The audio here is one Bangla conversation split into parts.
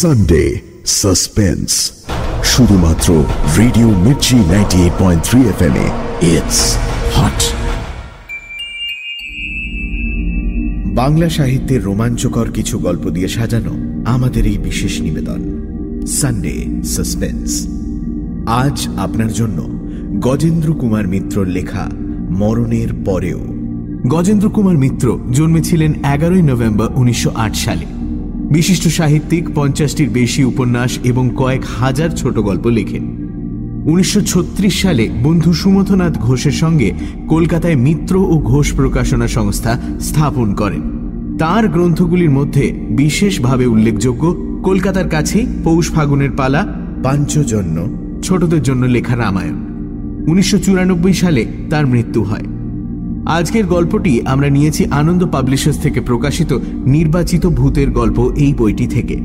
Sunday suspense শুধুমাত্র radio Mirchi ninety eight point three F M it's hot Bangla সাহিত্যের রোমাঞ্চকর কিছু গল্প দিয়ে সাজানো আমাদের এই বিশেষ নিবেদন সানডে সাসপেন্স আজ আপনার জন্য গজেন্দ্র কুমার মিত্রর লেখা মরণের পরেও। গজেন্দ্র কুমার মিত্র জন্মেছিলেন এগারোই নভেম্বর উনিশশো আট সালে। বিশিষ্ট সাহিত্যিক পঞ্চাশটির বেশি উপন্যাস এবং কয়েক হাজার ছোট গল্প লেখেন। উনিশশো ছত্রিশ সালে বন্ধু সুমথনাথ ঘোষের সঙ্গে কলকাতায় মিত্র ও ঘোষ প্রকাশনা সংস্থা স্থাপন করেন। তার গ্রন্থগুলির মধ্যে বিশেষভাবে উল্লেখযোগ্য কলকাতার কাছে পৌষ ফাগুনের পালা, পাঞ্চজন্য, ছোটদের জন্য লেখা রামায়ণ। উনিশশো চুরানব্বই সালে তার মৃত্যু হয়। আজকের গল্পটি আমরা নিয়েছি আনন্দ পাবলিশার্স থেকে প্রকাশিত নির্বাচিত ভূতের গল্প এই বইটি থেকে।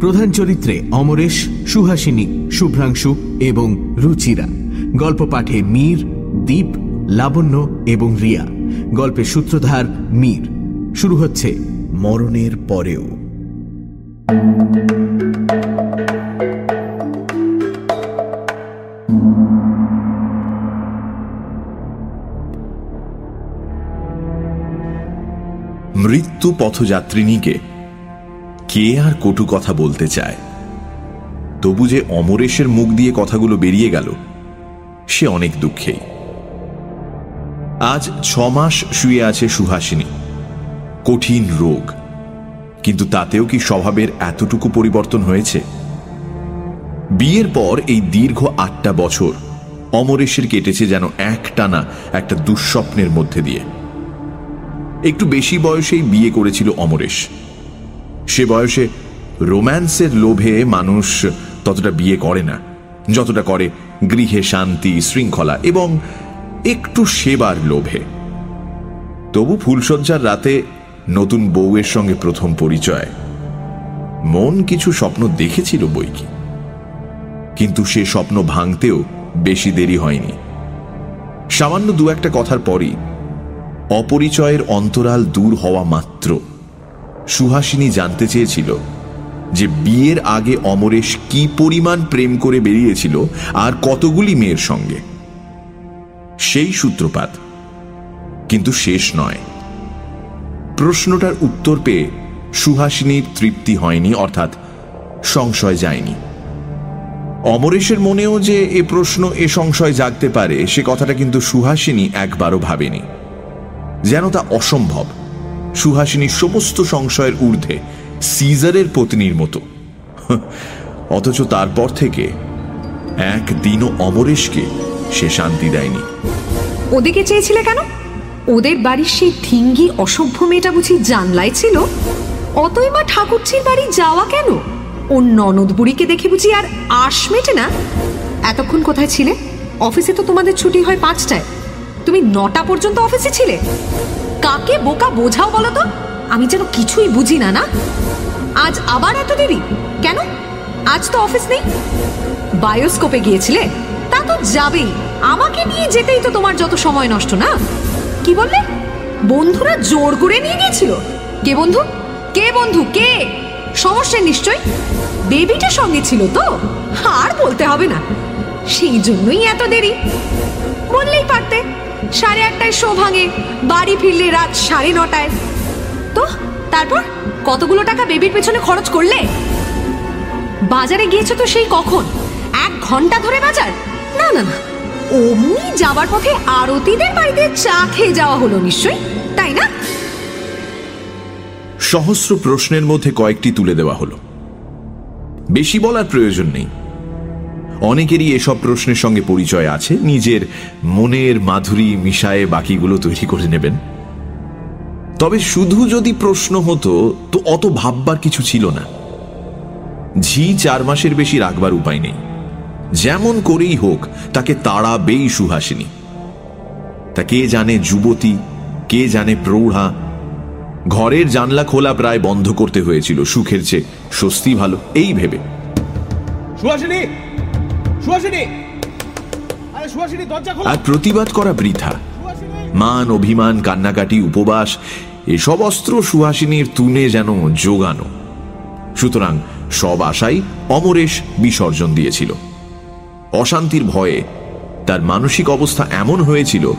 প্রধান চরিত্রে অমরেশ, সুহাসিনী, শুভ্রাংশু এবং রুচিরা। গল্প পাঠে মীর, দীপ, লাবণ্য এবং রিয়া। গল্পের সূত্রধার মীর। শুরু হচ্ছে মরণের পরেও। মৃত্যু পথযাত্রিনীকে কে আর কটু কথা বলতে চায়? তবু যে অমরেশের মুখ দিয়ে কথাগুলো বেরিয়ে গেল, সে অনেক দুঃখেই। আজ ছ মাস শুয়ে আছে সুহাসিনী। কঠিন রোগ। কিন্তু তাতেও কি স্বভাবের এতটুকু পরিবর্তন হয়েছে? বিয়ের পর এই দীর্ঘ আটটা বছর অমরেশের কেটেছে যেন এক টানা একটা দুঃস্বপ্নের মধ্যে দিয়ে। একটু বেশি বয়সেই বিয়ে করেছিল অমরেশ। সে বয়সে রোম্যান্সের লোভে মানুষ ততটা বিয়ে করে না, যতটা করে গৃহে শান্তি, শৃঙ্খলা এবং একটু সেবার লোভে। তবু ফুলসজ্জার রাতে নতুন বউয়ের সঙ্গে প্রথম পরিচয়। মন কিছু স্বপ্ন দেখেছিল বই কি। কিন্তু সে স্বপ্ন ভাঙতেও বেশি দেরি হয়নি। সামান্য দু একটা কথার পরই অপরিচয়ের অন্তরাল দূর হওয়া মাত্র। সুহাসিনী জানতে চেয়েছিল যে বিয়ের আগে অমরেশ কি পরিমাণ প্রেম করে বেরিয়েছিল আর কতগুলি মেয়ের সঙ্গে। সেই সূত্রপাত কিন্তু শেষ নয়। প্রশ্নটার উত্তর পেয়ে সুহাসিনীর তৃপ্তি হয়নি, অর্থাৎ সংশয় যায়নি। অমরেশের মনেও যে এ প্রশ্ন, এ সংশয় জাগতে পারে, সে কথাটা কিন্তু সুহাসিনী একবারও ভাবেনি। যেন তা অসম্ভব। সুহাসিনীর সমস্ত সংশয়ের ঊর্ধ্বে সিজারের পত্নীর মতো। অথচ তারপর থেকে একদিনও অমরেশকে সে শান্তি দেয়নি। ওদিকে চেয়েছিলে কেন? ওদের বাড়ির সেই থিঙ্গি অসভ্য মেয়েটা বুঝি জানলাই ছিল? অতই মা ঠাকুরছির বাড়ি যাওয়া কেন? ওর ননদ বুড়িকে দেখে বুঝি আর আশ মেটে না? এতক্ষণ কোথায় ছিলে? অফিসে তো তোমাদের ছুটি হয় পাঁচটায়। তুমি নটা পর্যন্ত অফিসে ছিলে? কাকে বোকা বোঝাও বলো তো? আমি যেন কিছুই বুঝি না না? আজ আবার এত দেরি? কেন? আজ তো অফিস নেই। বায়োস্কোপে গিয়েছিলে? তা তো যাবেই। আমাকে নিয়ে যেতেই তো তোমার যত সময় নষ্ট, না? কি বললে? বন্ধুরা জোর করে নিয়ে গিয়েছিল। কে বন্ধু? কে বন্ধু? কে? সমস্যা নিশ্চয় বেবিটা সঙ্গে ছিল তো? আর বলতে হবে না। সেই জন্যই এত দেরি। বললেই পারতে। সাড়ে আটটায় শো ভাঙে। বাড়ি ফিরলে রাত সাড়ে নটায়। তো, তারপর? কতগুলো টাকা বেবির পেছনে খরচ করলে? বাজারে গিয়েছো তো সেই কখন? এক ঘণ্টা ধরে বাজার? না না না। অমনি যাবার পথে আরতিদের বাড়িতে চা খেয়ে যাওয়া হলো নিশ্চয়ই, তাই না? সহস্র প্রশ্নের মধ্যে কয়েকটি তুলে দেওয়া হলো। বেশি বলার প্রয়োজন নেই। অনেকেরই এসব প্রশ্নের সঙ্গে পরিচয় আছে। নিজের মনের মাধুরী মিশায়ে বাকিগুলো তৈরি করে নেবেন। তবে শুধু যদি প্রশ্ন হতো, তো অত ভাববার কিছু ছিল না। ঝি চার মাসের বেশি রাখবার উপায় নেই। যেমন করেই হোক, তাকে তাড়াবেই সুহাসিনী। তা কে জানে যুবতী, কে জানে প্রৌঢ়া? ঘরের জানলা খোলা প্রায় বন্ধ করতে হয়েছিল। সুখের চেয়ে স্বস্তি ভালো, এই ভেবে। সুহাসিনী! আরে প্রতিবাদ করা বৃথা। মান অভিমান কান্নাকাটি উপবাস এসব অস্ত্র সুহাসিনীর তুনে যেন যোগানো সুতরাং সব আশাই অমরেশ বিসর্জন দিয়েছিল। অশান্তির ভয়ে তার মানসিক অবস্থা এমন হয়েছিল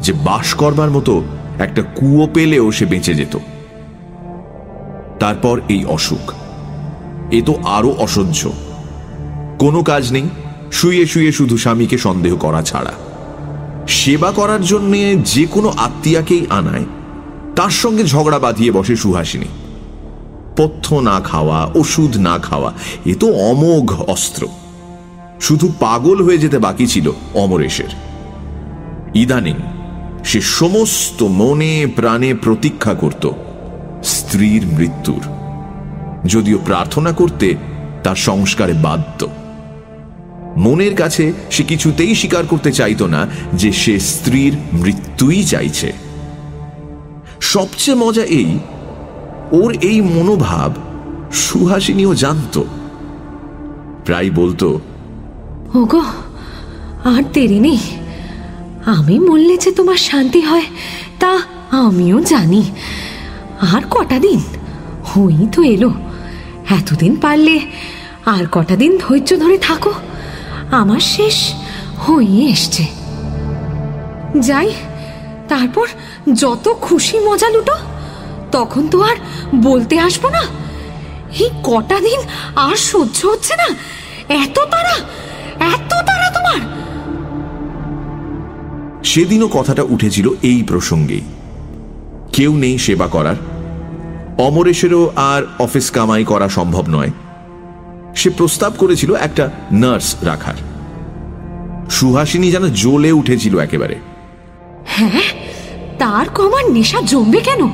যে বাস করবার মতো একটা কুয়ো পেলেও সে বেঁচে যেত। তারপর এই অসুখ। এ তো আরও অসহ্য। কোনো কাজ নেই। শুয়ে শুয়ে শুধু স্বামীকে সন্দেহ করা ছাড়া। সেবা করার জন্য যে কোনো আত্মীয়াকেই আনায়। তার সঙ্গে ঝগড়া বাঁধিয়ে বসে সুহাসিনী। পথ্য না খাওয়া, ওষুধ না খাওয়া, এ তো অমোঘ অস্ত্র। শুধু পাগল হয়ে যেতে বাকি ছিল অমরেশের। ইদানিং সে সমস্ত মনে প্রাণে প্রতীক্ষা করত স্ত্রীর মৃত্যুর। যদিও প্রার্থনা করতে তার সংস্কারে বাধ্য। মনের কাছে সে কিছুতেই স্বীকার করতে চাইত না যে সে স্ত্রীর মৃত্যুই চাইছে। সবচেয়ে মজা এই, ওর এই মনোভাব সুহাসিনীও জানত। প্রায় বলতো, ওগো, আর দেরি নেই। আমি মরলে যে তোমার শান্তি হয়, তা আমিও জানি। আর কটা দিন? হই তো এলো। এতদিন পারলে আর কটা দিন ধৈর্য ধরে থাকো। আমার শেষ হয়ে এসছে। যাই, তারপর যত খুশি মজা লুটো, তখন তো আর বলতে আসব না। এই কটা দিন আর সহ্য হচ্ছে না। এত তারা এত তারা তোমার। সেদিনও কথাটা উঠেছিল এই প্রসঙ্গেই। কেউ নেই সেবা করার। অমরেশেরও আর অফিস কামাই করা সম্ভব নয়। সে প্রস্তাব করেছিল একটা নার্স রাখার। সুহাসিনী যেন জ্বলে উঠেছিল একেবারে। হ্যাঁ? তার কমার নেশা জমবে কেন?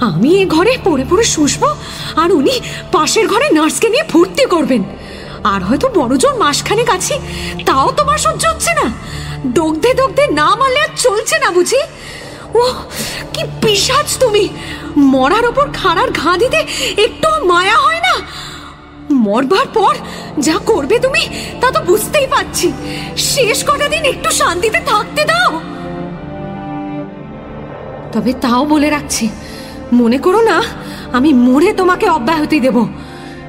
আমি এ ঘরে পড়ে পড়ে শুষবো, আর উনি পাশের ঘরে নার্সকে নিয়ে ফুর্তি করবেন। আর হয়তো বড়জোর মাসখানেক আছি, তাও তোমার সহ্য হচ্ছে না। দগ্ধে দগ্ধে না মারলে আর চলছে না বুঝি? ও কি পিসাজ তুমি! মরার ওপর খাড়ার ঘা দিতে একটু মায়া হয় না। মরবার পর যা করবে তুমি, তা তো বুঝতেই পারছি। শেষ কটা দিন একটু শান্তিতে থাকতে দাও। তবে তাও বলে রাখছি, মনে করো না, আমি মরে তোমাকে অব্যাহতি দেব।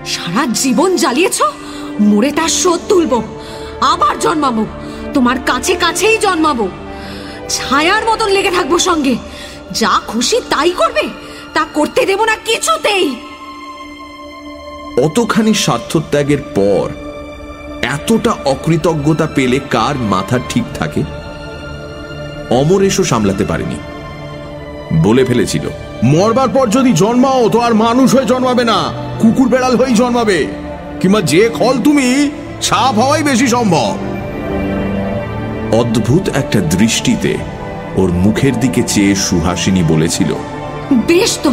সারা জীবন জ্বালিয়েছ, মরে তার শোধ তুলবো। আবার জন্মাবো, তোমার কাছে কাছেই জন্মাবো। ছায়ার মতন লেগে থাকব সঙ্গে। যা খুশি তাই করবে, তা করতে দেব না কিছুতেই। অতখানি স্বার্থত্যাগের পর এতটা অকৃতজ্ঞতা পেলে কার মাথা ঠিক থাকে? অমরেশও সামলাতে পারেনি। বলে ফেলেছিল, মরবার পর যদি জন্মাও তো আর মানুষ হয়ে জন্মাবে না, কুকুর বেড়াল হয়েই জন্মাবে, কিংবা যে খল তুমি, সাপ হওয়াই বেশি সম্ভব। অদ্ভুত একটা দৃষ্টিতে ওর মুখের দিকে চেয়ে সুহাসিনী বলেছিল, বেশ তো,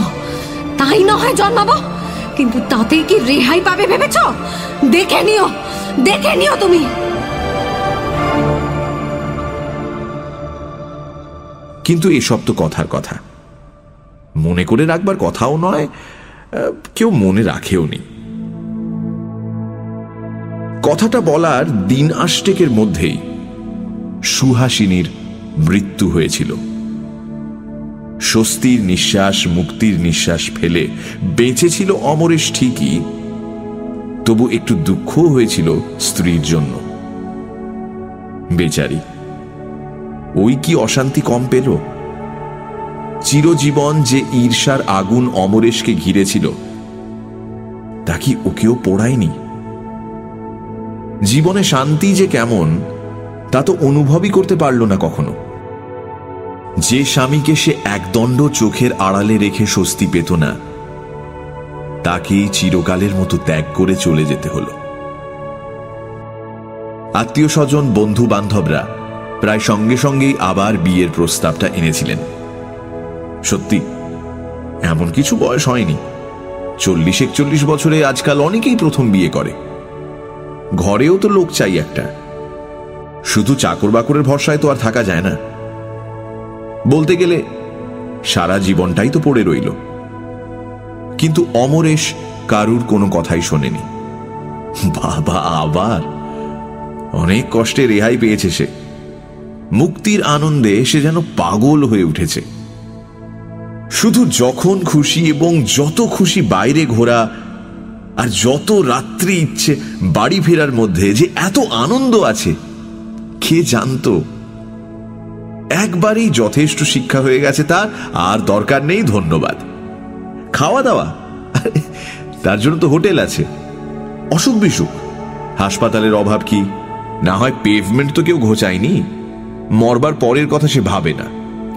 তাই না হয় জন্মাবো? কিন্তু তাতেই কি রেহাই পাবে ভেবেছ? দেখে নিও দেখে নিও তুমি। কিন্তু এসব তো কথার কথা। মনে করে রাখবার কথাও নয় কেউ মনে রাখেও নি। কথাটা বলার দিন আষ্টেকের মধ্যেই সুহাসিনীর মৃত্যু হয়েছিল। স্বস্তির নিঃশ্বাস, মুক্তির নিঃশ্বাস ফেলে। বেঁচেছিল অমরেশ ঠিকই, তবু একটু দুঃখও হয়েছিল স্ত্রীর জন্য। বেচারি, ওই কি অশান্তি কম পেল? চিরজীবন যে ঈর্ষার আগুন অমরেশকে ঘিরেছিল, তা কি ওকেও পোড়ায়নি? জীবনে শান্তি যে কেমন, তা তো অনুভবই করতে পারল না কখনো। যে স্বামীকে সে একদণ্ড চোখের আড়ালে রেখে স্বস্তি পেত না, তাকেই চিরকালের মতো ত্যাগ করে চলে যেতে হল। আত্মীয় স্বজন, বন্ধু বান্ধবরা প্রায় সঙ্গে সঙ্গেই আবার বিয়ের প্রস্তাবটা এনেছিলেন। সত্যি, এমন কিছু বয়স হয়নি। চল্লিশ একচল্লিশ বছরে আজকাল অনেকেই প্রথম বিয়ে করে। ঘরেও তো লোক চাই একটা। শুধু চাকর বাকরের ভরসায় তো আর থাকা যায় না। বলতে গেলে সারা জীবনটাই তো পড়ে রইল। কিন্তু অমরেশ কারুর কোনো কথাই শোনেনি। বাবা আবার! অনেক কষ্টে রেহাই পেয়েছে সে। মুক্তির আনন্দে সে যেন পাগল হয়ে উঠেছে। শুধু যখন খুশি এবং যত খুশি বাইরে ঘোরা আর যত রাত্রি ইচ্ছে বাড়ি ফেরার মধ্যে যে এত আনন্দ আছে, কে জানত একবারই যথেষ্ট শিক্ষা হয়ে গেছে তার, আর দরকার নেই ধন্যবাদ। খাওয়া দাওয়া? তার জন্য তো হোটেল আছে। অসুখ বিসুখ। হাসপাতালের অভাব কি? না হয় পেভমেন্ট তো কেউ ঘোচায়নি? মরবার পরের কথা সে ভাবে না।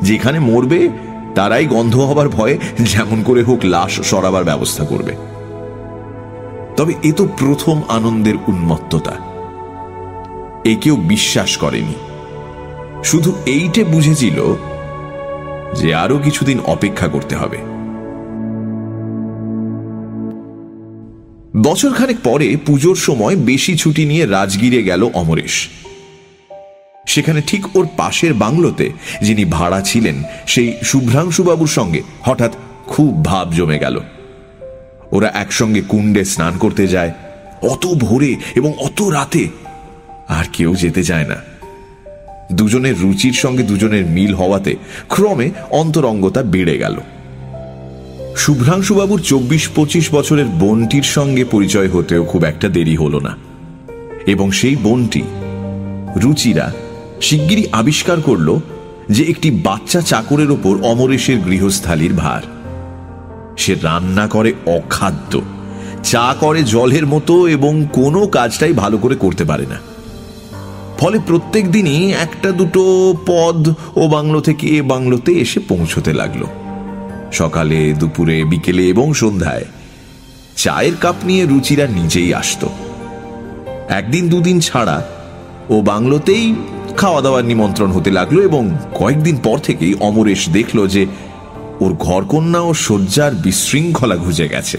যেখানে মরবে, তারাই গন্ধ হবার ভয়ে যেমন করে হোক লাশ সরাবার ব্যবস্থা করবে। তবে এ তো প্রথম আনন্দের উন্মত্ততা। এ কেউ বিশ্বাস করেনি। শুধু এইটে বুঝেছিল যে আরও কিছুদিন অপেক্ষা করতে হবে। বছরখানেক পরে পুজোর সময় বেশি ছুটি নিয়ে রাজগিরে গেল অমরেশ। সেখানে ঠিক ওর পাশের বাংলোতে যিনি ভাড়া ছিলেন, সেই শুভ্রাংশুবাবুর সঙ্গে হঠাৎ খুব ভাব জমে গেল। ওরা একসঙ্গে কুণ্ডে স্নান করতে যায়, অত ভোরে এবং অত রাতে আর কেউ যেতে চায় না। দুজনের রুচির সঙ্গে দুজনের মিল হওয়াতে ক্রমে অন্তরঙ্গতা বেড়ে গেল। শুভ্রাংশুবাবুর চব্বিশ পঁচিশ বছরের বোনটির সঙ্গে পরিচয় হতেও খুব একটা দেরি হল না। এবং সেই বোনটি, রুচিরা, শিগগিরই আবিষ্কার করল যে একটি বাচ্চা চাকরের ওপর অমরেশের গৃহস্থালির ভার। সে রান্না করে অখাদ্য, চা করে জলের মতো এবং কোনো কাজটাই ভালো করে করতে পারে না। ফলে প্রত্যেক দিনই একটা দুটো পদ ও বাংলো থেকে এ বাংলোতে এসে পৌঁছতে লাগল। সকালে, দুপুরে, বিকেলে এবং সন্ধ্যায়। চায়ের কাপ নিয়ে রুচিরা নিজেই আসত। একদিন দুদিন ছাড়া ও বাংলোতেই খাওয়া দাওয়ার নিমন্ত্রণ হতে লাগল এবং কয়েকদিন পর থেকেই অমরেশ দেখল যে ওর ঘরকন্যা ও শয্যার বিশৃঙ্খলা ঘুজে গেছে।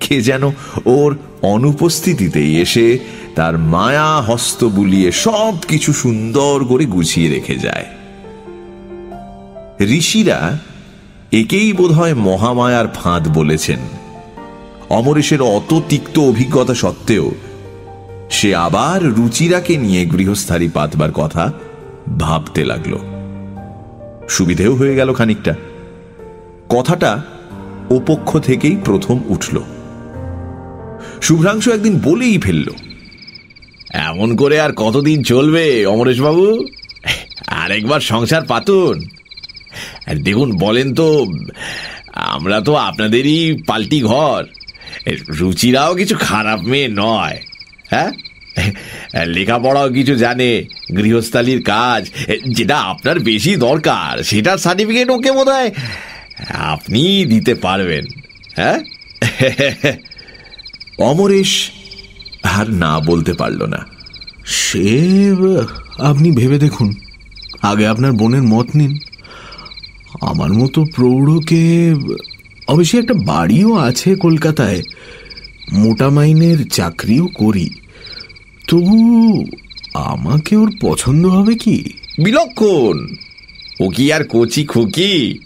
কে যেন ওর অনুপস্থিতিতেই এসে তার মায়া হস্ত বুলিয়ে সব কিছু সুন্দর করে গুছিয়ে রেখে যায়। ঋষিরা একেই বোধহয় মহামায়ার ফাঁদ বলেছেন। অমরেশের অত তিক্ত অভিজ্ঞতা সত্ত্বেও সে আবার রুচিরাকে নিয়ে গৃহস্থালী পাতবার কথা ভাবতে লাগল। সুবিধেও হয়ে গেল খানিকটা। কথাটা ওপক্ষ থেকেই প্রথম উঠল। শুভ্রাংশু একদিন বলেই ফেলল এমন করে আর কতদিন চলবে অমরেশ বাবু আরেকবার সংসার পাতুন। দেখুন, বলেন তো, আমরা তো আপনাদেরই পাল্টি ঘর। রুচিরাও কিছু খারাপ মেয়ে নয় হ্যাঁ? লেখাপড়াও কিছু জানে, গৃহস্থালির কাজ, যেটা আপনার বেশি দরকার, সেটার সার্টিফিকেট ওকে বোধ আপনি দিতে পারবেন হ্যাঁ? অমরেশ আর না বলতে পারল না। সে, আপনি ভেবে দেখুন। আগে আপনার বোনের মত নিন। আমার মতো প্রৌঢ়কে, অবশ্যই একটা বাড়িও আছে কলকাতায়। মোটা মাইনের চাকরিও করি। তবু আমাকে ওর পছন্দ হবে কি? বিলক্ষণ! ও কি আর কচি খুকি?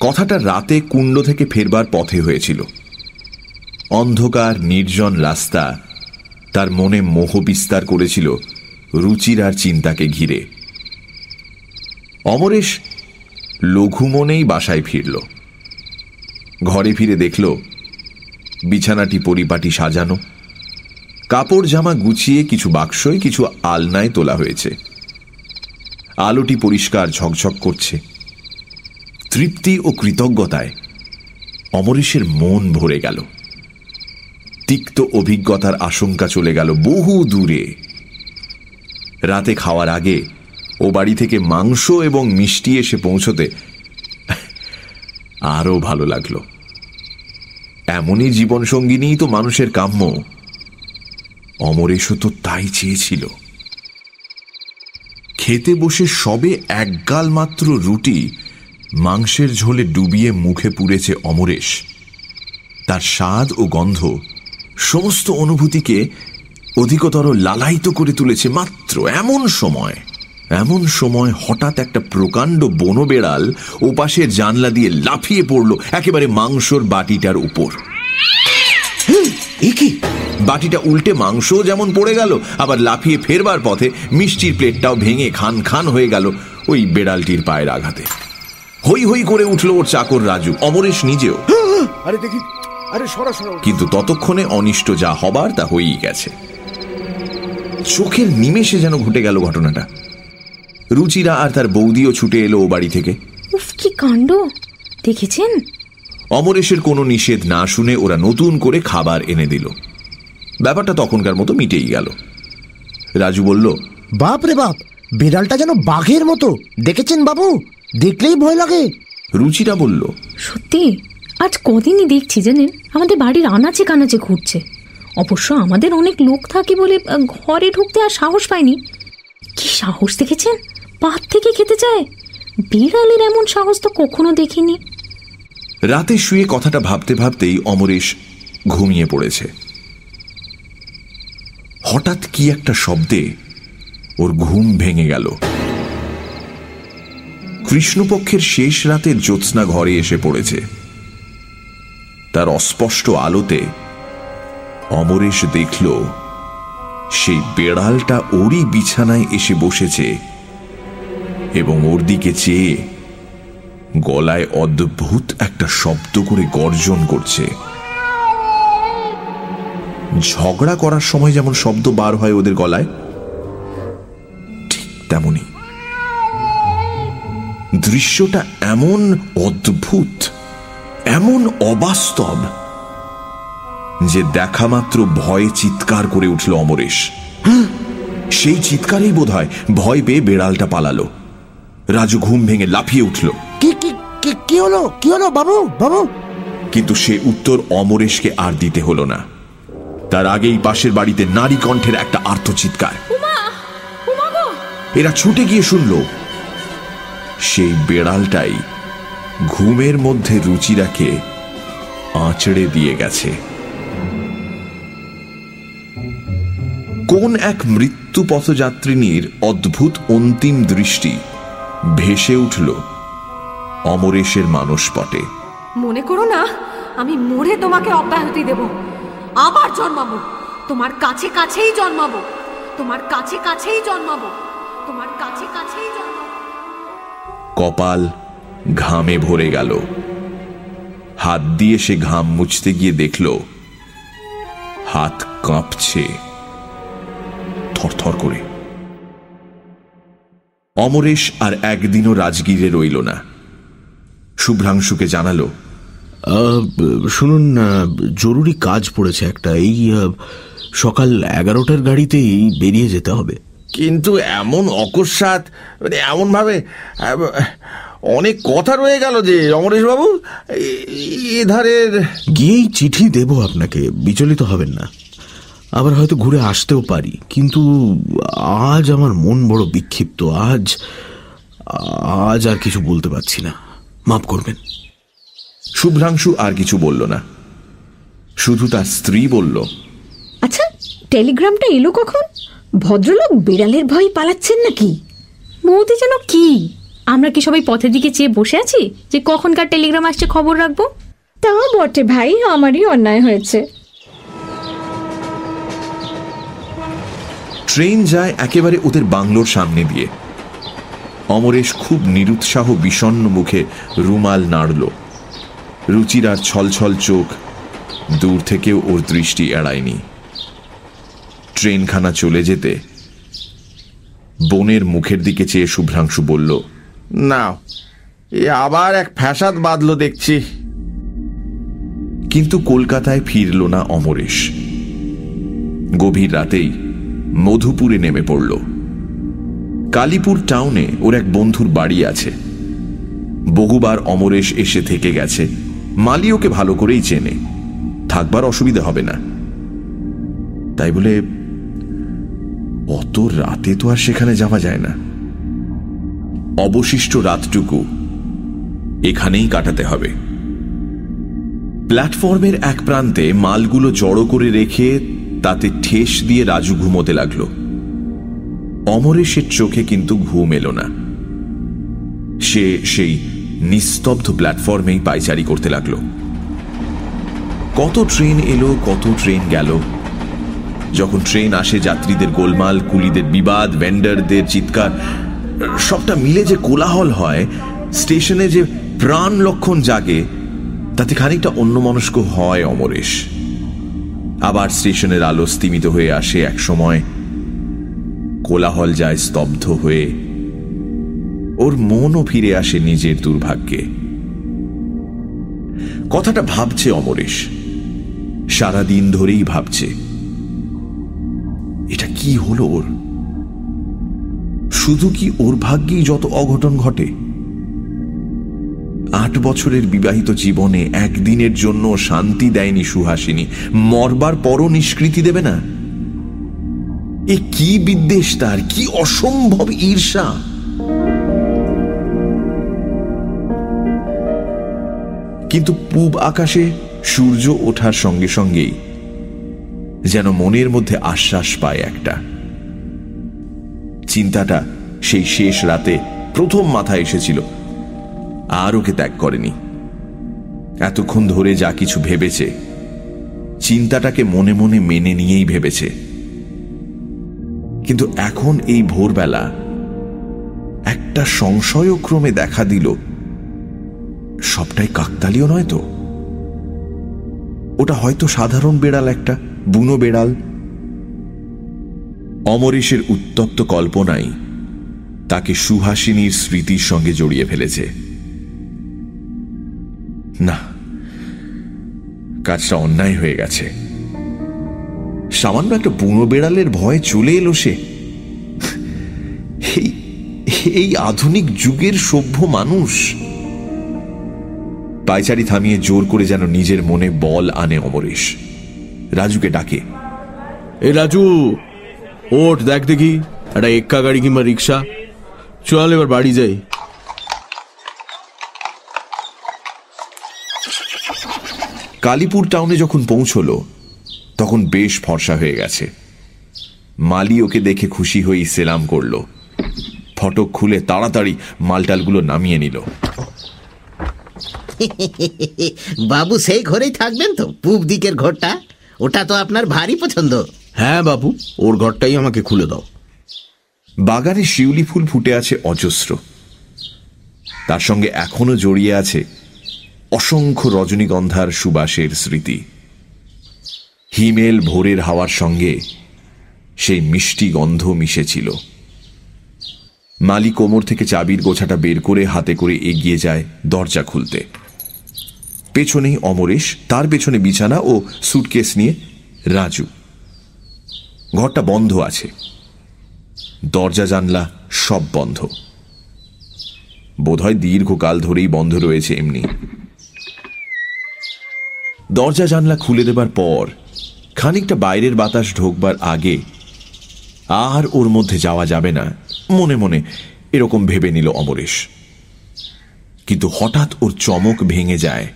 কথাটা রাতে কুণ্ড থেকে ফেরবার পথে হয়েছিল। অন্ধকার, নির্জন রাস্তা। তার মনে মোহ বিস্তার করেছিল, রুচির আর চিন্তাকে ঘিরে। অমরেশ লঘু মনেই বাসায় ফিরল। ঘরে ফিরে দেখল, বিছানাটি পরিপাটি সাজানো। কাপড় জামা গুছিয়ে কিছু বাক্সয় কিছু আলনায় তোলা হয়েছে। আলোটি পরিষ্কার ঝকঝক করছে। তৃপ্তি ও কৃতজ্ঞতায় অমরেশের মন ভরে গেল। তিক্ত অভিজ্ঞতার আশঙ্কা চলে গেল বহু দূরে। রাতে খাওয়ার আগে ও বাড়ি থেকে মাংস এবং মিষ্টি এসে পৌঁছতে আরও ভালো লাগল। এমনই জীবনসঙ্গিনী তো মানুষের কাম্য। অমরেশও তো তাই চেয়েছিল। খেতে বসে সবে একগাল মাত্র রুটি মাংসের ঝোলে ডুবিয়ে মুখে পুড়েছে অমরেশ। তার স্বাদ ও গন্ধ সমস্ত অনুভূতিকে অধিকতর লালায়িত করে তুলেছে মাত্র এমন সময় এমন সময় হঠাৎ একটা প্রকাণ্ড বনবেড়াল ওপাশের জানলা দিয়ে লাফিয়ে পড়ল একেবারে মাংসর বাটিটার উপর। বাটিটা উল্টে মাংস যেমন পড়ে গেল, আবার লাফিয়ে ফেরবার পথে মিষ্টির প্লেটটাও ভেঙে খান খান হয়ে গেল ওই বেড়ালটির পায়ের আঘাতে। হই হই করে উঠল ওর চাকর রাজু, অমরেশ নিজেও। আরে দেখি কিন্তু ততক্ষণে অনিষ্ট যা হবার তা হয়েই গেছে। চোখের নিমেষে যেন ঘটে গেল ঘটনাটা। রুচিরা আর তার বৌদিও ছুটে এলো ও বাড়ি থেকে। কি কাণ্ড? দেখেছেন? অমরেশের কোনো নিষেধ না শুনে ওরা নতুন করে খাবার এনে দিল। ব্যাপারটা তখনকার মতো মিটেই গেল। রাজু বলল বাপ রে বাপ বিড়ালটা যেন বাঘের মতো। দেখেছেন বাবু? দেখলেই ভয় লাগে। রুচিরা বলল সত্যি? আজ কদিনই দেখছি জানেন, আমাদের বাড়ির আনাচে কানাচে ঘুরছে। অবশ্য আমাদের অনেক লোক থাকে বলে ঘরে ঢুকতে আর সাহস পায়নি কি সাহস দেখেছেন? পাত থেকে খেতে চায়? বিড়ালের এমন সাহস তো কখনো দেখিনি। রাতে শুয়ে কথাটা ভাবতে ভাবতেই অমরেশ ঘুমিয়ে পড়েছে। হঠাৎ কি একটা শব্দে ওর ঘুম ভেঙে গেল। কৃষ্ণপক্ষের শেষ রাতের জ্যোৎস্না ঘরে এসে পড়েছে। তার অস্পষ্ট আলোতে অমরেশ দেখল, সেই বেড়ালটা ওরই বিছানায় এসে বসেছে এবং ওর দিকে চেয়ে গলায় অদ্ভুত একটা শব্দ করে গর্জন করছে। ঝগড়া করার সময় যেমন শব্দ বার হয় ওদের গলায়, ঠিক তেমনি দৃশ্যটা এমন অদ্ভুত। এমন অবাস্তব যে দেখা মাত্র ভয়ে চিৎকার করে উঠল অমরেশ। সেই চিৎকারেই বোধ হয় ভয় পেয়ে বেড়ালটা পালালো। রাজু ঘুম ভেঙে লাফিয়ে উঠল। কি কি কি কি হলো? কি হলো? বাবু বাবু। কিন্তু সে উত্তর অমরেশকে আর দিতে হলো না। তার আগেই পাশের বাড়িতে নারী কণ্ঠের একটা আর্তচিৎকার এরা ছুটে গিয়ে শুনল। সেই বেড়ালটাই ঘুমের মধ্যে রুচিরাকে আঁচড়ে দিয়ে গেছে। কোন এক মৃত্যু পথযাত্রিনীর অদ্ভুত অন্তিম দৃষ্টি ভেসে উঠল অমরেশের মানসপটে। মনে করো না আমি মরে তোমাকে অব্যাহতি দেব। আবার জন্মাবো। তোমার কাছে কাছেই জন্মাবো। তোমার কাছে কাছেই জন্মাবো। তোমার কাছে কাছেই জন্মাবো। কপাল ঘামে ভরে গেল। হাত দিয়ে সে ঘাম মুছতে গিয়ে দেখল হাত কাঁপছে। থরথর করে। অমরেশ আর একদিনও রাজগীরে রইল না। শুভ্রাংশুকে জানালো আহ, শুনুন জরুরি কাজ পড়েছে একটা এই সকাল এগারোটার গাড়িতেই বেরিয়ে যেতে হবে। কিন্তু এমন অকস্মাৎ মানে এমন ভাবে আহ, অনেক কথা রয়ে গেল যে অমরেশ বাবু এধারের গিয়েই চিঠি দেব আপনাকে বিচলিত হবেন না। আবার হয়তো ঘুরে আসতেও পারি কিন্তু আজ আমার মন বড় বিক্ষিপ্ত আজ আজ আর কিছু বলতে পারছি না। মাফ করবেন। শুভ্রাংশু আর কিছু বলল না। শুধু তার স্ত্রী বলল আচ্ছা টেলিগ্রামটা এলো কখন? ভদ্রলোক বিড়ালের ভয় পালাচ্ছেন নাকি? বৌদি যেন কি? আমরা কি সবাই পথের দিকে চেয়ে বসে আছি? যে কখনকার টেলিগ্রাম আসছে খবর রাখব? তা বটে ভাই আমারই অন্যায় হয়েছে। ট্রেন যায় একেবারে ওদের বাংলোর সামনে দিয়ে। অমরেশ খুব নিরুৎসাহ বিষণ্ণ মুখে রুমাল নাড়ল। রুচিরার ছলছল চোখ দূর থেকেও ওর দৃষ্টি এড়ায়নি। ট্রেনখানা চলে যেতে বনের মুখের দিকে চেয়ে শুভ্রাংশু বলল না এ আবার এক ফ্যাসাদ বাঁধলো দেখছি। কিন্তু কলকাতায় ফিরল না অমরেশ। গভীর রাতেই মধুপুরে নেমে পড়ল। কালীপুর টাউনে ওর এক বন্ধুর বাড়ি আছে। বহুবার অমরেশ এসে থেকে গেছে। মালি ওকে ভালো করেই চেনে। থাকবার অসুবিধা হবে না। তাই বলে, অত রাতে তো আর সেখানে যাওয়া যায় না। অবশিষ্ট রাতটুকু এখানেই কাটাতে হবে। প্ল্যাটফর্মের এক প্রান্তে মালগুলো জড়ো করে রেখে তাতে ঠেস দিয়ে রাজু ঘুমোতে লাগল। অমরেশের চোখে কিন্তু ঘুম এলো না। সে সেই নিস্তব্ধ প্ল্যাটফর্মেই পাইচারি করতে লাগল। কত ট্রেন এলো, কত ট্রেন গেল। যখন ট্রেন আসে যাত্রীদের গোলমাল, কুলিদের বিবাদ ভেন্ডারদের চিৎকার সবটা মিলে যে কোলাহল হয়, স্টেশনে যে প্রাণ লক্ষণ জাগে, তাতে খানিকটা অন্যমনস্ক হয় অমরেশ। আবার স্টেশনের আলো স্তিমিত হয়ে আসে এক সময় কোলাহল যায় স্তব্ধ হয়ে। ওর মনও ফিরে আসে নিজের দুর্ভাগ্যে। কথাটা ভাবছে অমরেশ। সারাদিন ধরেই ভাবছে। এটা কি হলো ওর? শুধু কি ওর ভাগ্যেই যত অঘটন ঘটে? আট বছরের বিবাহিত জীবনে একদিনের জন্য শান্তি দেয়নি সুহাসিনী। মরবার পরও নিষ্কৃতি দেবে না। এ কি বিদ্বেষ তার, কি অসম্ভব ঈর্ষা। কিন্তু পূব আকাশে সূর্য ওঠার সঙ্গে সঙ্গেই যেন মনের মধ্যে আশ্বাস পায় একটা। চিন্তাটা সেই শেষ রাতে প্রথম মাথায় এসেছিল। আর ওকে ত্যাগ করেনি। এতক্ষণ ধরে যা কিছু ভেবেছে, চিন্তাটাকে মনে মনে মেনে নিয়েই ভেবেছে। কিন্তু এখন এই ভোরবেলা একটা সংশয়ক্রমে দেখা দিল। সবটাই কাকতালীয় নয় তো? ওটা হয়তো সাধারণ বেড়াল একটা, বুনো বেড়াল অমরেশের উত্তপ্ত কল্পনাই তাকে সুহাসিনীর স্মৃতির সঙ্গে জড়িয়ে ফেলেছে। না, কাজটা অন্যায় হয়ে গেছে। সামান্য একটা বুনো বেড়ালের ভয় চলে এলো সে। এই আধুনিক যুগের সভ্য মানুষ। পায়চারি থামিয়ে জোর করে যেন নিজের মনে বল আনে অমরেশ। রাজুকে ডাকে, এ রাজু ওঠ দেখ দেখি। একটা এক্কা গাড়ি কিংবা রিক্সা। চল এবার বাড়ি যাই। কালীপুর টাউনে যখন পৌঁছলো তখন বেশ ফর্সা হয়ে গেছে। মালি ওকে দেখে খুশি হয়েই সেলাম করল। ফটক খুলে তাড়াতাড়ি মালটালগুলো নামিয়ে নিল। বাবু সেই ঘরেই থাকবেন তো? পূব দিকের ঘরটা? ওটা তো আপনার ভারী পছন্দ। হ্যাঁ বাবু ওর ঘরটাই আমাকে খুলে দাও। বাগানে শিউলি ফুল ফুটে আছে অজস্র। তার সঙ্গে এখনও জড়িয়ে আছে অসংখ্য রজনীগন্ধার সুবাসের স্মৃতি। হিমেল ভোরের হাওয়ার সঙ্গে সেই মিষ্টি গন্ধ মিশেছিল। মালি কোমর থেকে চাবির গোছাটা বের করে হাতে করে এগিয়ে যায় দরজা খুলতে। পেছনেই অমরেশ, তার পেছনে বিছানা ও সুটকেস নিয়ে রাজু। ঘরটা বন্ধ আছে। দরজা জানলা সব বন্ধ। বোধহয় দীর্ঘকাল ধরেই বন্ধ রয়েছে এমনি। দরজা জানলা খুলে দেবার পর খানিকটা বাইরের বাতাস ঢোকবার আগে আর ওর মধ্যে যাওয়া যাবে না। মনে মনে এরকম ভেবে নিল অমরেশ। কিন্তু হঠাৎ ওর চমক ভেঙে যায়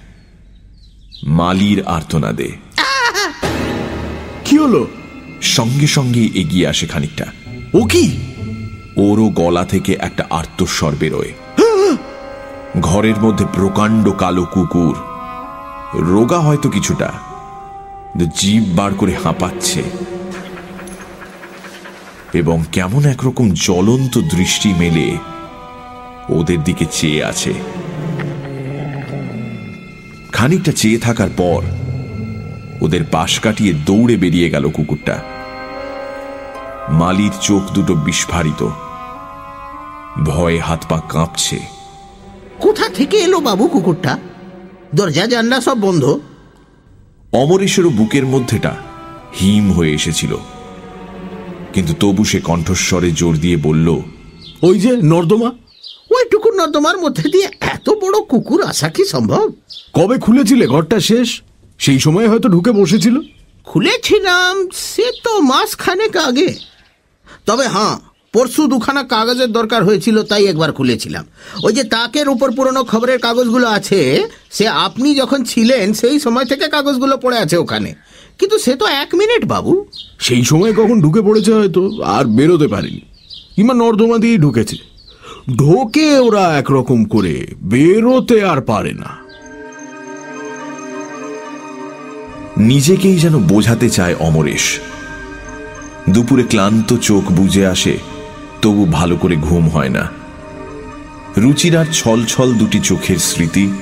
মালির আর্তনাদে। কি হলো? সঙ্গে সঙ্গে এগিয়ে আসে খানিকটা। ও কি? ওরও গলা থেকে একটা আর্তস্বর বেরোয়। ঘরের মধ্যে প্রকাণ্ড কালো কুকুর। রোগা হয়তো কিছুটা। জীব বার করে হাঁপাচ্ছে। এবং কেমন একরকম জ্বলন্ত দৃষ্টি মেলে ওদের দিকে চেয়ে আছে। খানিকটা চেয়ে থাকার পর ওদের পাশ কাটিয়ে দৌড়ে বেরিয়ে গেল কুকুরটা। মালির চোখ দুটো বিস্ফারিত। ভয়ে হাত পা কাঁপছে। কোথা থেকে এলো বাবু কুকুরটা? দরজা জানলা সব বন্ধ। অমরেশেরও বুকের মধ্যেটা হিম হয়ে এসেছিল। কিন্তু তবু সে কণ্ঠস্বরে জোর দিয়ে বলল ওই যে নর্দমা। ওইটুকু নর্দমার মধ্যে দিয়ে এত বড় কুকুর আসা কি সম্ভব? কবে খুলেছিলে ঘরটা শেষ? সেই সময় হয়তো ঢুকে বসেছিল। খুলেছিলাম সে তো মাস খানেক আগে। তবে হ্যাঁ পরশু দুখানা কাগজের দরকার হয়েছিল তাই একবার খুলেছিলাম। ওই যে তাকের উপর পুরনো খবরের কাগজগুলো আছে সে আপনি যখন ছিলেন সেই সময় থেকে কাগজগুলো পড়ে আছে ওখানে। কিন্তু সে তো এক মিনিট বাবু। সেই সময় কখন ঢুকে পড়েছে হয়তো আর বেরোতে পারেনি। কিংবা নর্দমা দিয়েই ঢুকেছে। ঢোকে ওরা একরকম করে বেরোতে আর পারে না। নিজেকেই যেন বোঝাতে চায় অমরেশ। দুপুরে ক্লান্ত চোখ বুঝে আসে, তবু ভালো করে ঘুম হয় না। রুচিরার ছল ছল দুটি চোখের স্মৃতি,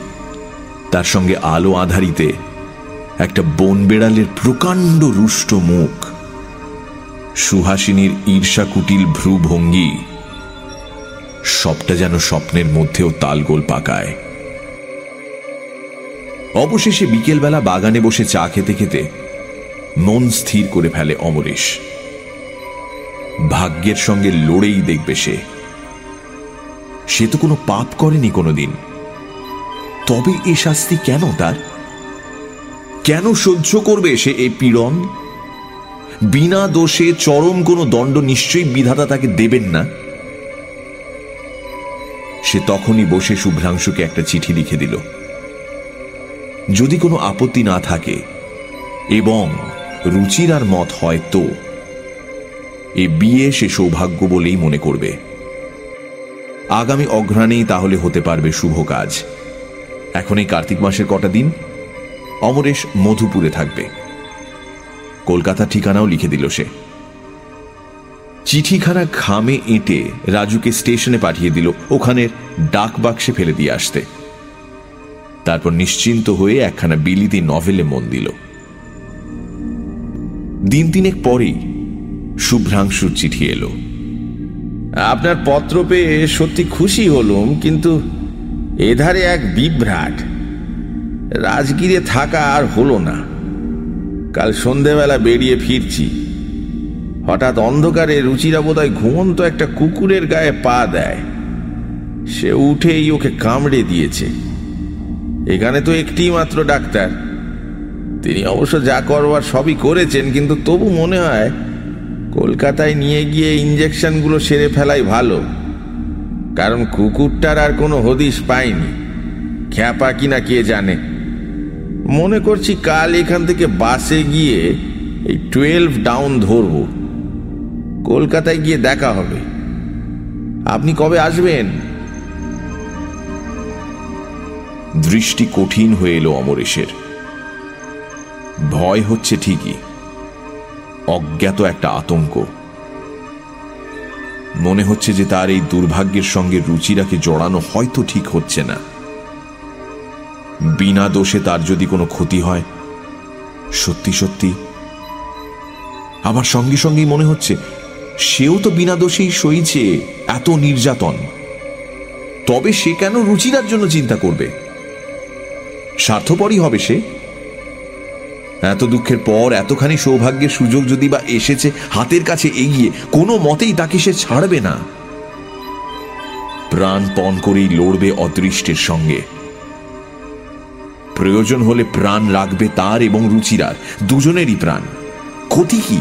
তার সঙ্গে আলো আধারিতে একটা বন বেড়ালের প্রকাণ্ড রুষ্ট মুখ, সুহাসিনীর ঈর্ষা কুটিল ভ্রুভঙ্গি, সবটা যেন স্বপ্নের মধ্যেও তালগোল পাকায়। অবশেষে বিকেলবেলা বাগানে বসে চা খেতে খেতে মন স্থির করে ফেলে অমরেশ। ভাগ্যের সঙ্গে লড়েই দেখবে সে। সে তো কোনো পাপ করেনি কোনোদিন। তবে এ শাস্তি কেন তার? কেন সহ্য করবে সে এই পীড়ন? বিনা দোষে চরম কোনো দণ্ড নিশ্চয়ই বিধাতা তাকে দেবেন না। সে তখনই বসে শুভ্রাংশুকে একটা চিঠি লিখে দিল। যদি কোনো আপত্তি না থাকে এবং রুচির আর মত হয় তো, এ বিয়ে সে সৌভাগ্য বলেই মনে করবে। আগামী অঘ্রাণেই তাহলে হতে পারবে শুভ কাজ। এখন এই কার্তিক মাসের কটা দিন? অমরেশ মধুপুরে থাকবে। কলকাতার ঠিকানাও লিখে দিল সে। চিঠিখানা ঘামে এঁটে রাজুকে স্টেশনে পাঠিয়ে দিল। ওখানের ডাক বাক্সে ফেলে দিয়ে আসতে। তারপর নিশ্চিন্ত হয়ে একখানা বিলিতি নভেলে মন দিল। দিন তিনেক পরেই শুভ্রাংশুর চিঠি এলো। আপনার পত্র পেয়ে সত্যি খুশি হলুম, কিন্তু এধারে এক বিভ্রাট। রাজগিরে থাকা আর হলো না। কাল সন্ধেবেলা বেরিয়ে ফিরছি। হঠাৎ অন্ধকারে রুচিরা বোধহয় ঘুমন্ত একটা কুকুরের গায়ে পা দেয়। সে উঠেই ওকে কামড়ে দিয়েছে। এখানে তো একটি মাত্র ডাক্তার। তিনি অবশ্য যা করবার সবই করেছেন, কিন্তু তবু মনে হয় কলকাতায় নিয়ে গিয়ে ইঞ্জেকশনগুলো সেরে ফেলাই ভালো। কারণ কুকুরটার আর কোনো হদিশ পায়নি। খ্যাপা কিনা কে জানে। মনে করছি কাল এখান থেকে বাসে গিয়ে এই টুয়েলভ ডাউন ধরব। কলকাতায় গিয়ে দেখা হবে। আপনি কবে আসবেন? দৃষ্টি কঠিন হয়ে এলো অমরেশের। ভয় হচ্ছে ঠিকই, অজ্ঞাত একটা আতঙ্ক। মনে হচ্ছে যে তার এই দুর্ভাগ্যের সঙ্গে রুচিরাকে জড়ানো হয়তো ঠিক হচ্ছে না। বিনা দোষে তার যদি কোনো ক্ষতি হয়, সত্যি সত্যি। আমার সঙ্গে সঙ্গেই মনে হচ্ছে, সেও তো বিনা দোষেই সইছে, এত নির্যাতন। তবে সে কেন রুচিরার জন্য চিন্তা করবে? স্বার্থপরই হবে সে? এত দুঃখের পর, এতখানি সৌভাগ্যের সুযোগ যদি বা এসেছে হাতের কাছে এগিয়ে, কোনো মতেই তাকে সে ছাড়বে না। প্রাণপণ করেই লড়বে অদৃষ্টের সঙ্গে। প্রয়োজন হলে প্রাণ রাখবে তার এবং রুচিরার, দুজনেরই প্রাণ। ক্ষতি কি?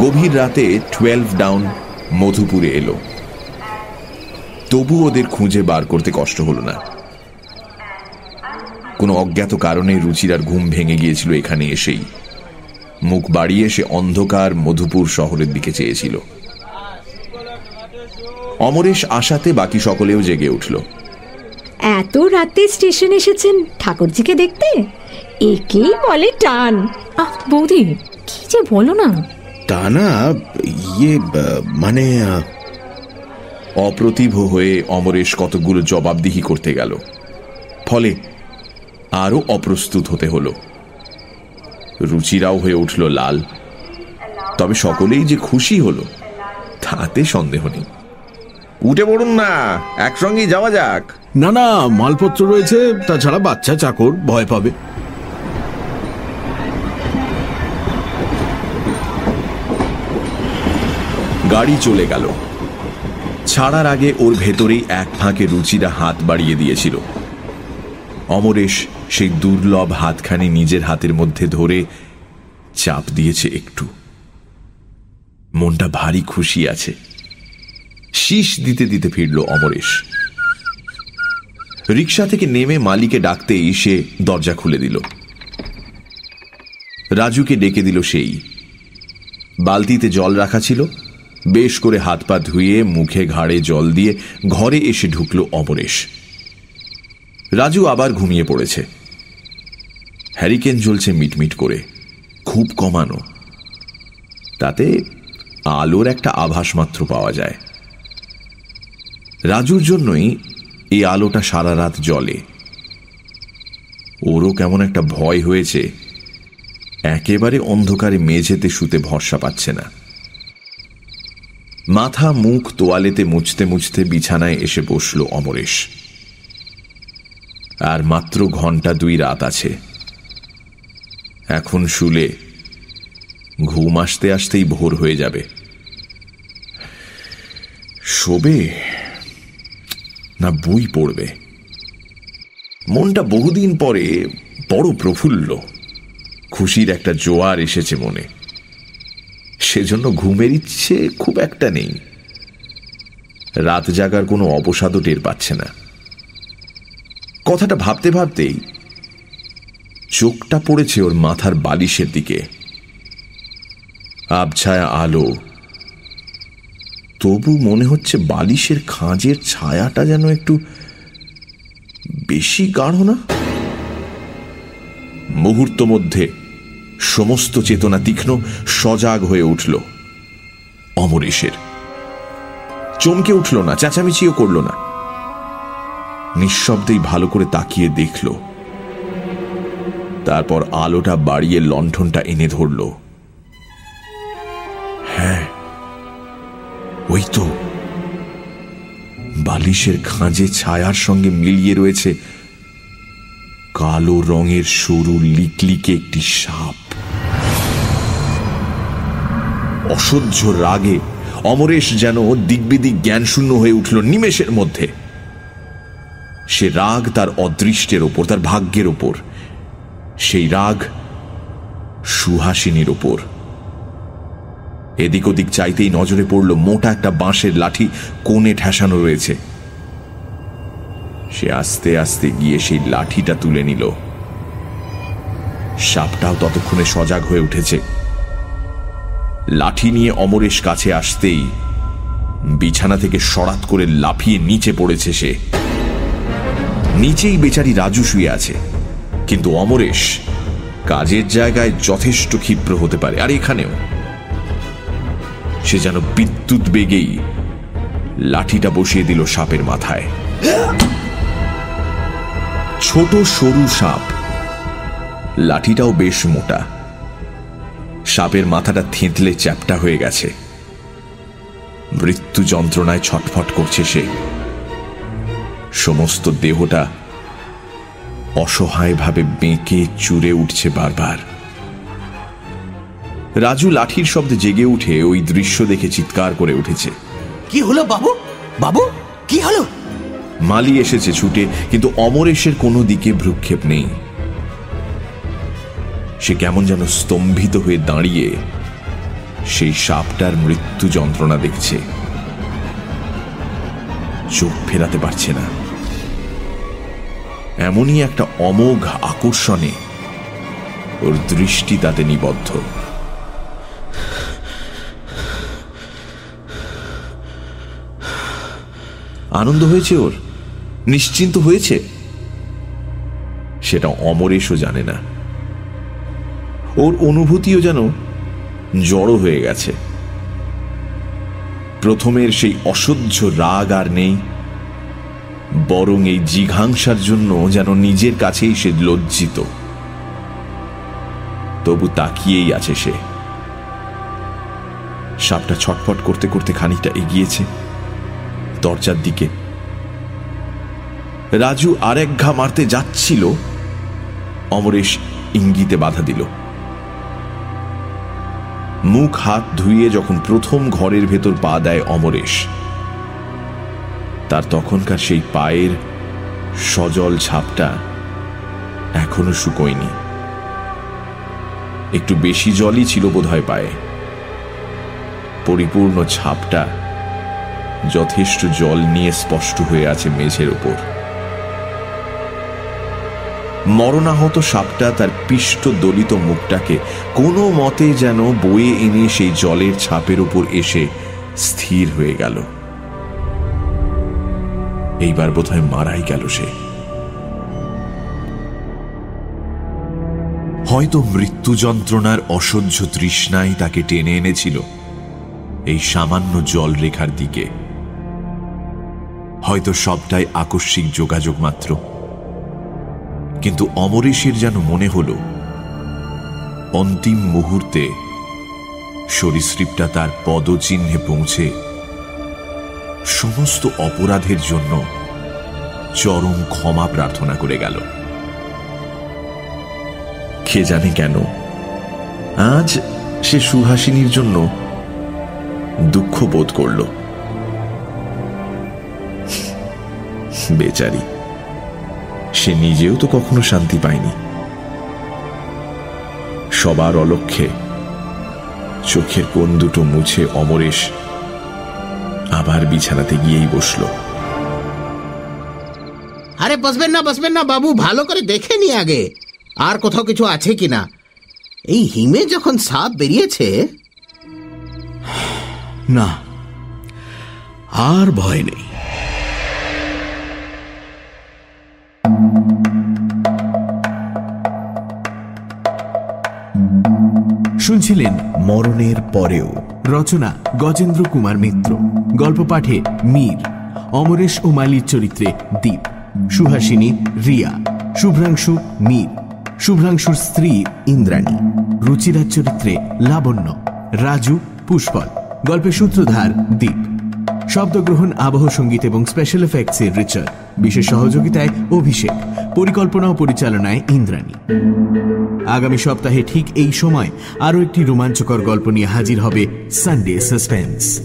গভীর রাতে টুয়েলভ ডাউন মধুপুরে এলো। তবু ওদের খুঁজে বার করতে কষ্ট হলো না। কোনো অজ্ঞাত কারণে রুচিরার ঘুম ভেঙে গিয়েছিল এখানে এসেই। মুখ বাড়িয়ে সে অন্ধকার মধুপুর শহরের দিকে চেয়েছিল। অমরেশ আশাতে বাকি সকলেও জেগে উঠল। এত রাতে স্টেশন এসেছেন ঠাকুরজিকে দেখতে? একেই বলে টান। আহ বৌদি কি যে বলো না। তা না ইয়ে মানে অপ্রতিভ হয়ে অমরেশ কতগুলো জবাবদিহি করতে গেল। ফলে আরও অপ্রস্তুত হতে হলো। রুচিরাও হয়ে উঠল লাল। তবে সকলেই যে খুশি হলো তাতে সন্দেহ নেই। উঠে পড়ুন না একসঙ্গেই যাওয়া যাক। না না মালপত্র রয়েছে তাছাড়া বাচ্চা চাকর ভয় পাবে। গাড়ি চলে গেল। ছাড়ার আগে ওর ভেতরেই এক ফাঁকে রুচিরা হাত বাড়িয়ে দিয়েছিল। অমরেশ সেই দুর্লভ হাতখানি নিজের হাতের মধ্যে ধরে চাপ দিয়েছে একটু। মনটা ভারী খুশি আছে। শীষ দিতে দিতে ফিরল অমরেশ। রিক্সা থেকে নেমে মালিকে ডাকতেই সে দরজা খুলে দিল। রাজুকে ডেকে দিল সেই। বালতিতে জল রাখা ছিল। বেশ করে হাত পা ধুয়ে মুখে ঘাড়ে জল দিয়ে ঘরে এসে ঢুকল অমরেশ। রাজু আবার ঘুমিয়ে পড়েছে। হ্যারিকেন জ্বলছে মিটমিট করে, খুব কমানো। তাতে আলোর একটা আভাস মাত্র পাওয়া যায়। রাজুর জন্যই এই আলোটা সারা রাত জলে ওরও কেমন একটা ভয় হয়েছে, একেবারে অন্ধকারে মেঝেতে শুতে ভরসা পাচ্ছে না। মাথা মুখ তোয়ালেতে মুছতে মুছতে বিছানায় এসে বসল অমরেশ। আর মাত্র ঘণ্টা দুই রাত আছে। এখন শুলে ঘুম আসতে আসতেই ভোর হয়ে যাবে। শোবে না বই পড়বে? মনটা বহুদিন পরে বড় প্রফুল্ল। খুশির একটা জোয়ার এসেছে মনে। সেজন্য ঘুমের ইচ্ছে খুব একটা নেই। রাত জাগার কোনো অবসাদও টের পাচ্ছে না। কথাটা ভাবতে ভাবতেই চোখটা পড়েছে ওর মাথার বালিশের দিকে। আবছায়া আলো। তবু মনে হচ্ছে বালিশের খাঁজের ছায়াটা যেন একটু বেশি গাঢ় না? মুহূর্ত মধ্যে সমস্ত চেতনা তীক্ষ্ণ, সজাগ হয়ে উঠল। অমরেশের। চমকে উঠল না, চেঁচামেচিও করল না। নিঃশব্দেই ভালো করে তাকিয়ে দেখল। তারপর আলোটা বাড়িয়ে লণ্ঠনটা এনে ধরল। হ্যাঁ ওই তো। বালিশের খাঁজে ছায়ার সঙ্গে মিলিয়ে রয়েছে কালো রঙের সরু লিকলিকে একটি সাপ। অসহ্য রাগে অমরেশ যেন দিগ্বিদিক জ্ঞানশূন্য হয়ে উঠল নিমেষের মধ্যে। সে রাগ তার অদৃষ্টের ওপর, তার ভাগ্যের ওপর। সেই রাগ সুহাসিনীর ওপর। এদিক ওদিক চাইতেই নজরে পড়ল মোটা একটা বাঁশের লাঠি কোণে ঠেসানো রয়েছে। সে আস্তে আস্তে গিয়ে সেই লাঠিটা তুলে নিল। সাপটাও ততক্ষণে সজাগ হয়ে উঠেছে। লাঠি নিয়ে অমরেশ কাছে আসতেই বিছানা থেকে সরাত করে লাফিয়ে নিচে পড়েছে সে। নিচেই বেচারি রাজু শুয়ে আছে। কিন্তু অমরেশ কাজের জায়গায় যথেষ্ট ক্ষিপ্র হতে পারে, আর এখানেও। সে যেন বিদ্যুৎ বেগেই লাঠিটা বসিয়ে দিল সাপের মাথায়। ছোট সরু সাপ। লাঠিটাও বেশ মোটা। সাপের মাথাটা থেঁতলে চ্যাপটা হয়ে গেছে। মৃত্যু যন্ত্রণায় ছটফট করছে সে। সমস্ত দেহটা অসহায়ভাবে বেঁকে চুরে উঠছে বারবার। রাজু লাঠির শব্দে জেগে উঠে ওই দৃশ্য দেখে চিৎকার করে উঠেছে। কি হলো বাবু? বাবু কি হলো? মালি এসেছে ছুটে কিন্তু অমরেশের কোনো দিকে ভ্রুক্ষেপ নেই। সে কেমন যেন স্তম্ভিত হয়ে দাঁড়িয়ে সেই সাপটার মৃত্যু যন্ত্রণা দেখছে। চোখ ফেরাতে পারছে না। এমনই একটা অমোঘ আকর্ষণে ওর দৃষ্টি তাতে নিবদ্ধ। আনন্দ হয়েছে ওর? নিশ্চিন্ত হয়েছে? সেটা অমরেশও জানে না। ওর অনুভূতিও যেন জড়ো হয়ে গেছে। প্রথমের সেই অসহ্য রাগ আর নেই, বরং এই জিঘাংসার জন্য যেন নিজের কাছেই সে লজ্জিত। তবু তাকিয়েই আছে সে। সাপটা ছটফট করতে করতে খানিকটা এগিয়েছে, দরজার দিকে। রাজু আরেক ঘা মারতে যাচ্ছিল, অমরেশ ইঙ্গিতে বাধা দিল। মুখ, হাত ধুইয়ে যখন প্রথম ঘরের ভেতর পা দেয় অমরেশ, তার তখনকার সেই পায়ের সজল ছাপটা এখনও শুকোয়নি। একটু বেশি জলই ছিল বোধহয় পায়ে। পরিপূর্ণ ছাপটা যথেষ্ট জল নিয়ে স্পষ্ট হয়ে আছে মেঝের ওপর। মরণাহত সাপটা তার পিষ্ট দলিত মুখটাকে কোনো মতে যেন বয়ে এনে সেই জলের ছাপের উপর এসে স্থির হয়ে গেল। এইবার বোধহয় মারাই গেল সে। হয়তো মৃত্যু যন্ত্রণার অসহ্য তৃষ্ণাই তাকে টেনে এনেছিল এই সামান্য জল রেখার দিকে। হয়তো সবটাই আকস্মিক যোগাযোগ মাত্র। কিন্তু অমরেশের যেন মনে হল, অন্তিম মুহূর্তে সরীসৃপটা তার পদচিহ্নে পৌঁছে সমস্ত অপরাধের জন্য চরম ক্ষমা প্রার্থনা করে গেল। কে জানে কেন, আজ সে সুহাসিনীর জন্য দুঃখ বোধ করল। বেচারি সে নিজেও তো কখনো শান্তি পায়নি। সবার অলক্ষ্যে চোখের কোন দুটো মুছে অমরেশ আবার বিছানাতে গিয়েই বসল। আরে বসবেন না বসবেন না বাবু ভালো করে দেখে নি আগে। আর কোথাও কিছু আছে কিনা? এই হিমে যখন সাপ বেরিয়েছে। না আর ভয় নেই। শুনছিলেন মরণের পরেও। রচনা গজেন্দ্র কুমার মিত্র। গল্প পাঠে মীর, অমরেশ ও মালির চরিত্রে দীপ। সুহাসিনী রিয়া। শুভ্রাংশু মীর। শুভ্রাংশুর স্ত্রী ইন্দ্রাণী। রুচিরার চরিত্রে লাবণ্য। রাজু পুষ্পল। গল্পের সূত্রধার দীপ। শব্দগ্রহণ, আবহ সংগীত এবং স্পেশাল এফেক্টসের রিচার্ড। বিশেষ সহযোগিতায় অভিষেক। পরিকল্পনা ও পরিচালনায় ইন্দ্রাণী। আগামী সপ্তাহে ঠিক এই সময় আরও একটি রোমাঞ্চকর গল্প নিয়ে হাজির হবে সানডে সাসপেন্স